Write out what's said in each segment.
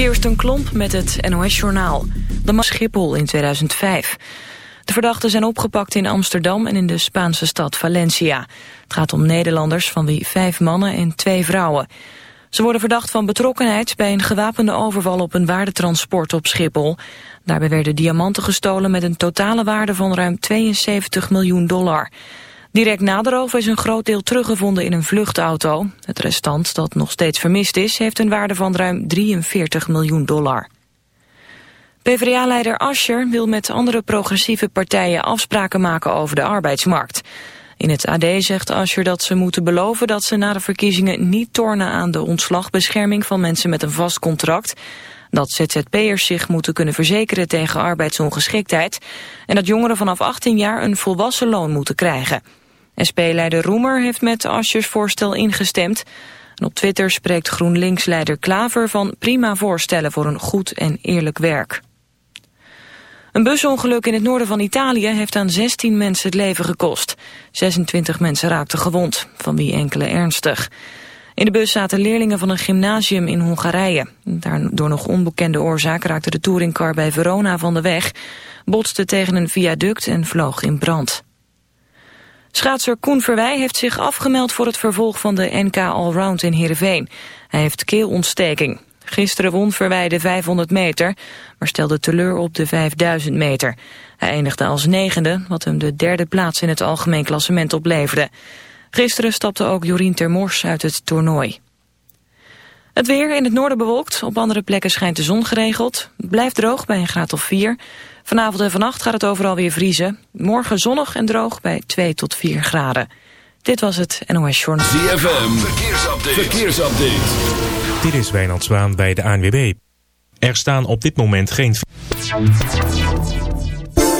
Kirsten Klomp met het NOS-journaal. De man Schiphol in 2005. De verdachten zijn opgepakt in Amsterdam en in de Spaanse stad Valencia. Het gaat om Nederlanders, van wie vijf mannen en twee vrouwen. Ze worden verdacht van betrokkenheid bij een gewapende overval op een waardetransport op Schiphol. Daarbij werden diamanten gestolen met een totale waarde van ruim 72 miljoen dollar. Direct na de roof is een groot deel teruggevonden in een vluchtauto. Het restant, dat nog steeds vermist is, heeft een waarde van ruim 43 miljoen dollar. PvdA-leider Ascher wil met andere progressieve partijen afspraken maken over de arbeidsmarkt. In het AD zegt Ascher dat ze moeten beloven dat ze na de verkiezingen niet tornen aan de ontslagbescherming van mensen met een vast contract, dat ZZP'ers zich moeten kunnen verzekeren tegen arbeidsongeschiktheid en dat jongeren vanaf 18 jaar een volwassen loon moeten krijgen. SP-leider Roemer heeft met Aschers voorstel ingestemd. En op Twitter spreekt GroenLinks-leider Klaver van prima voorstellen voor een goed en eerlijk werk. Een busongeluk in het noorden van Italië heeft aan 16 mensen het leven gekost. 26 mensen raakten gewond, van wie enkele ernstig. In de bus zaten leerlingen van een gymnasium in Hongarije. Door nog onbekende oorzaak raakte de touringcar bij Verona van de weg, botste tegen een viaduct en vloog in brand. Schaatser Koen Verwij heeft zich afgemeld voor het vervolg van de NK Allround in Heerenveen. Hij heeft keelontsteking. Gisteren won Verwij de 500 meter, maar stelde teleur op de 5000 meter. Hij eindigde als negende, wat hem de derde plaats in het algemeen klassement opleverde. Gisteren stapte ook Jorien Termors uit het toernooi. Het weer in het noorden bewolkt, op andere plekken schijnt de zon geregeld. Blijft droog bij een graad of 4. Vanavond en vannacht gaat het overal weer vriezen. Morgen zonnig en droog bij 2 tot 4 graden. Dit was het NOS Journal. ZFM, verkeersupdate. verkeersupdate. Dit is Wijnand Zwaan bij de ANWB. Er staan op dit moment geen...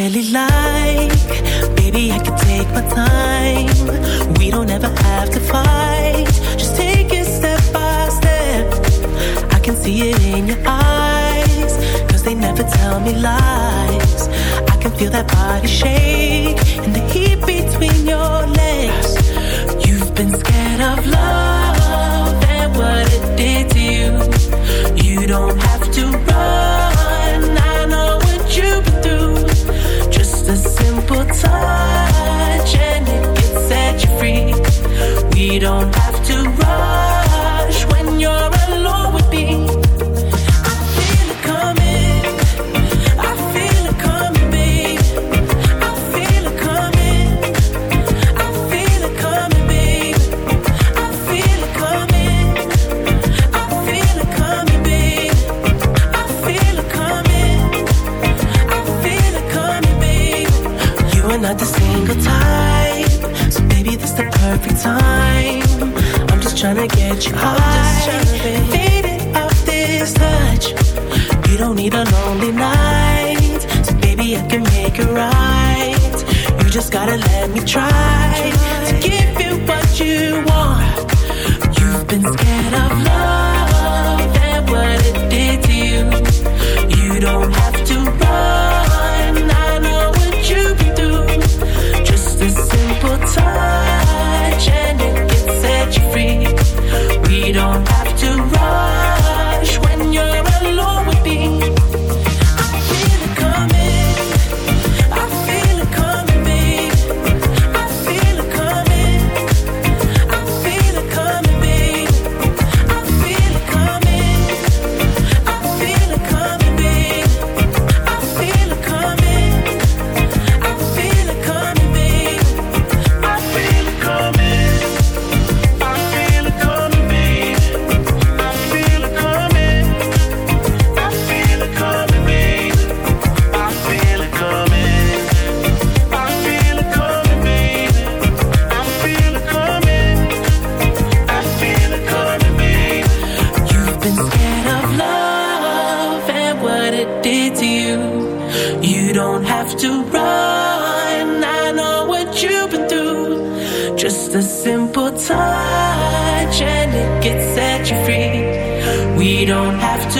really like. Baby, I could take my time. We don't ever have to fight. Just take it step by step. I can see it in your eyes. Cause they never tell me lies. I can feel that body shake don't have to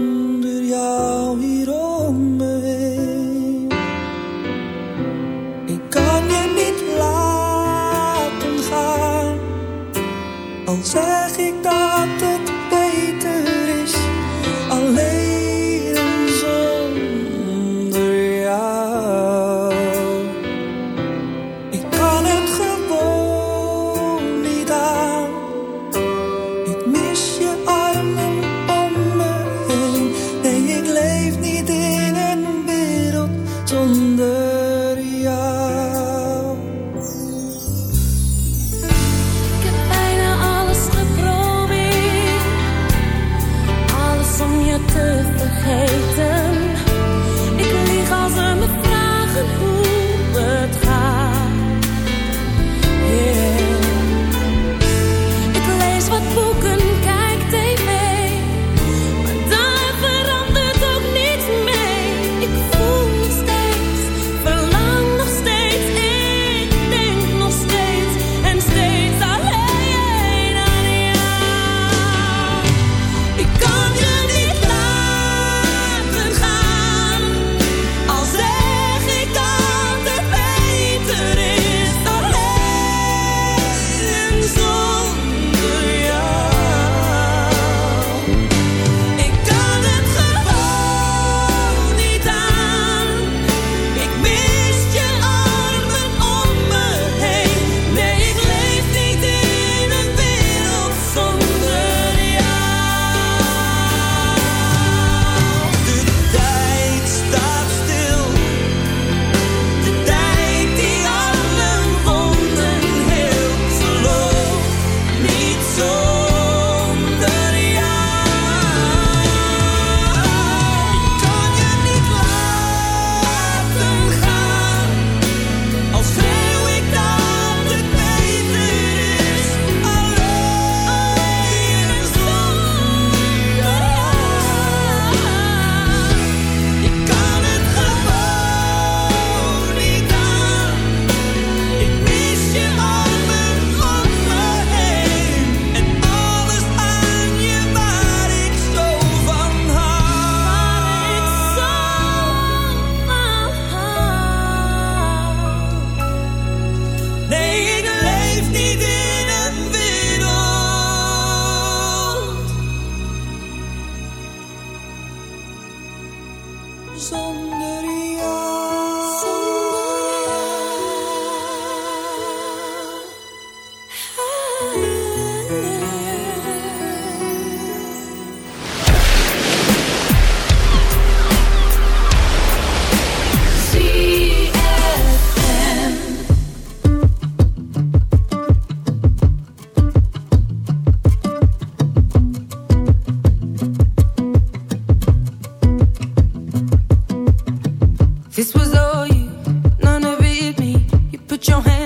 your hands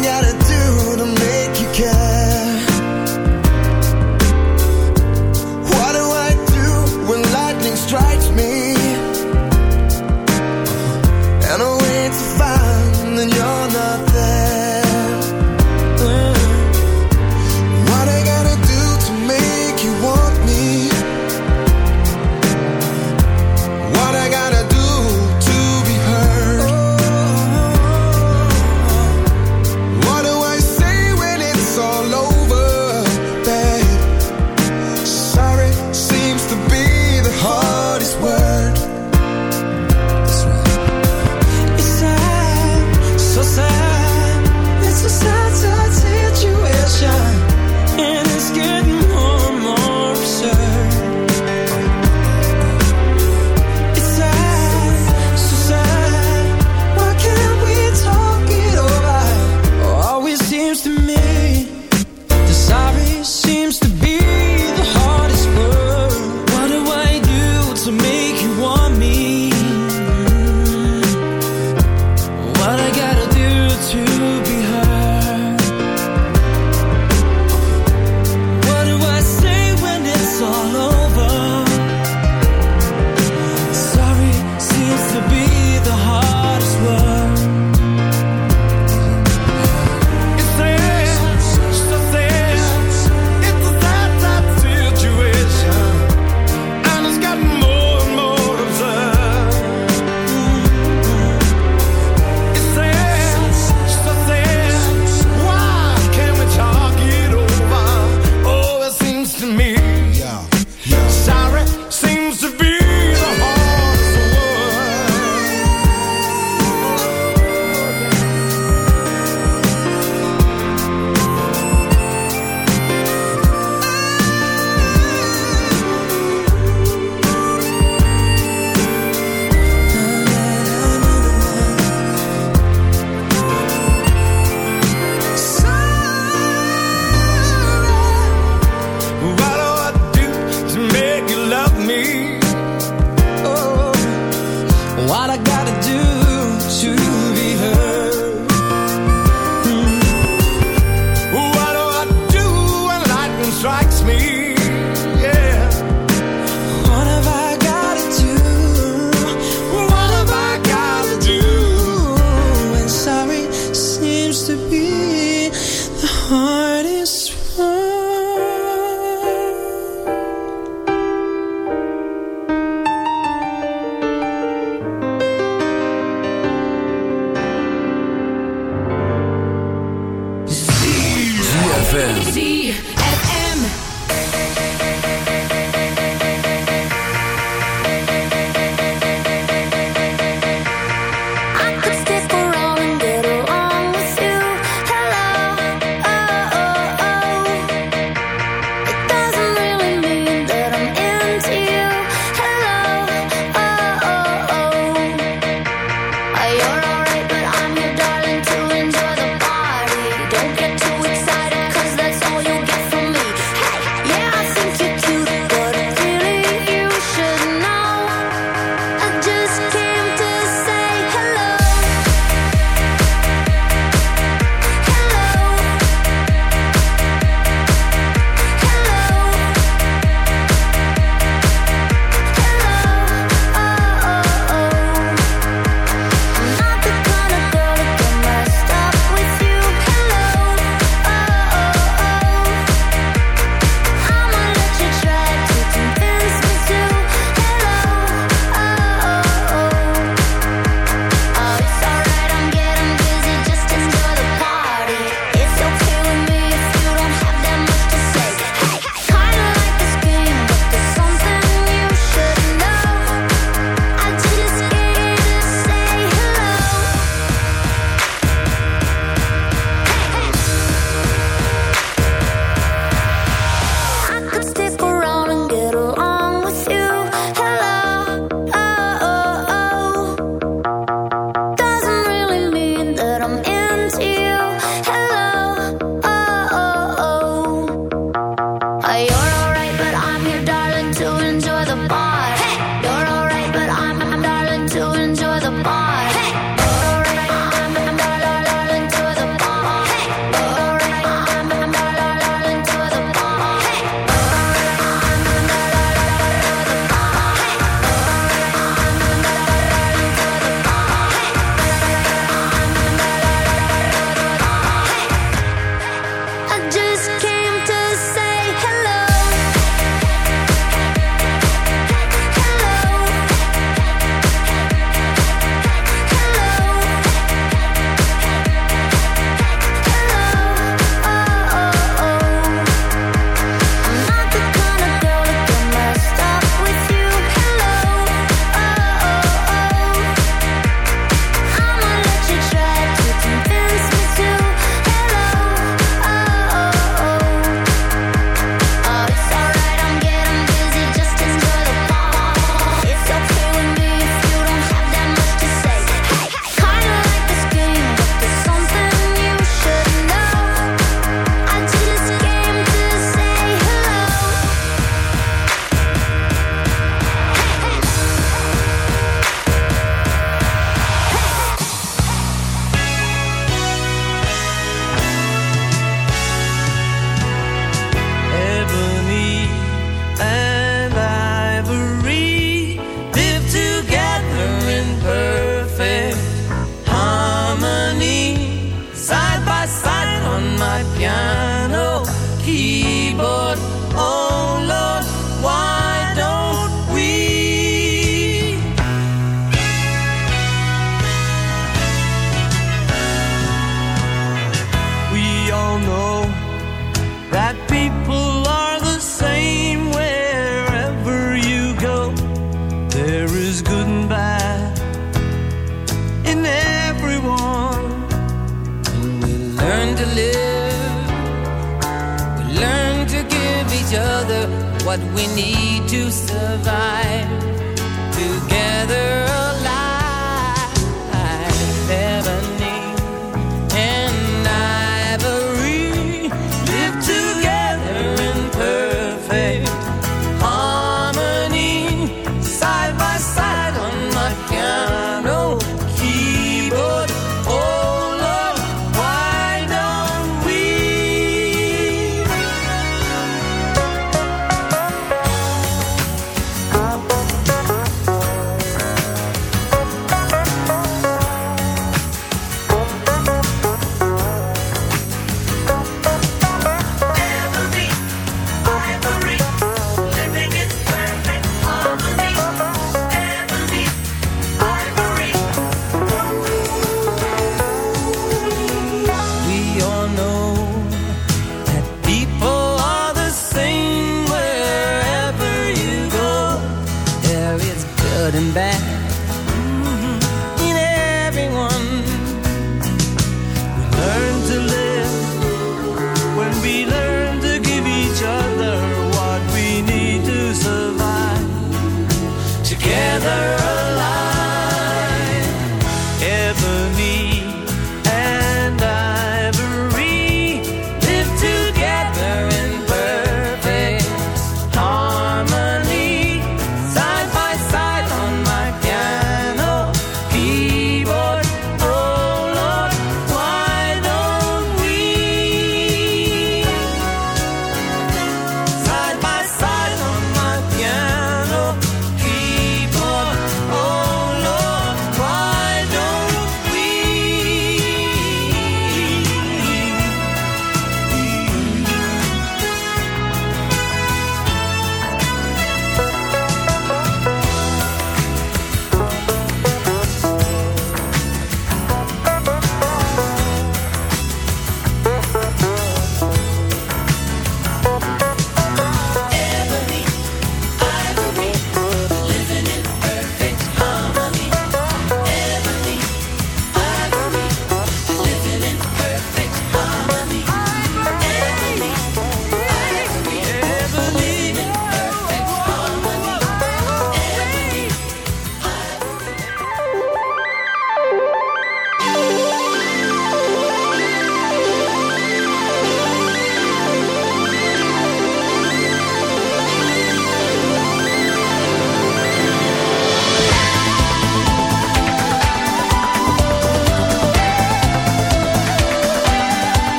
soñar en.